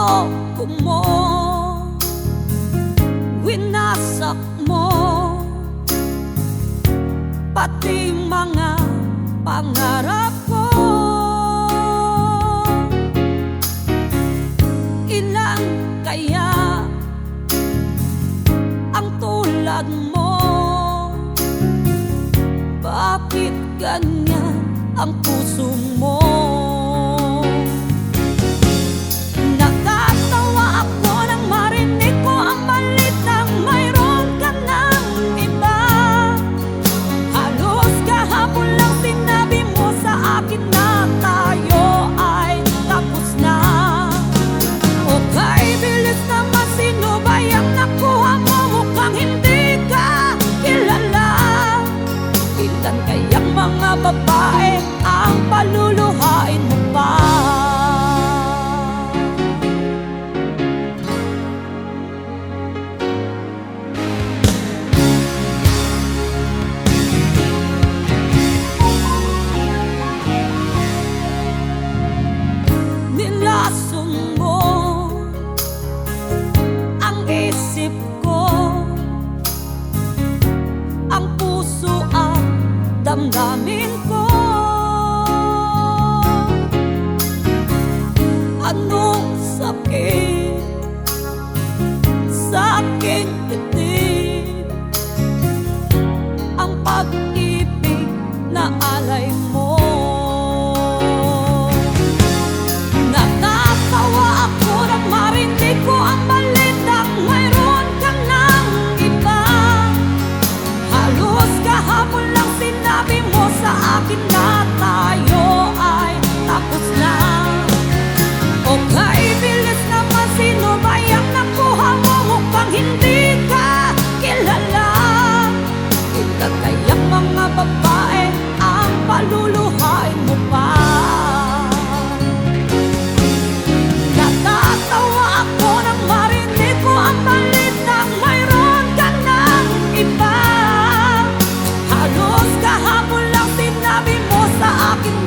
loko mo Winasak mo. Pati mga pangarap ko Ilang kaya Ang tulad mo? Bakit ganyan ang puso mo? damdamin ko. Anong sakit sa aking bitib Ang pag-ibig na alay mo I can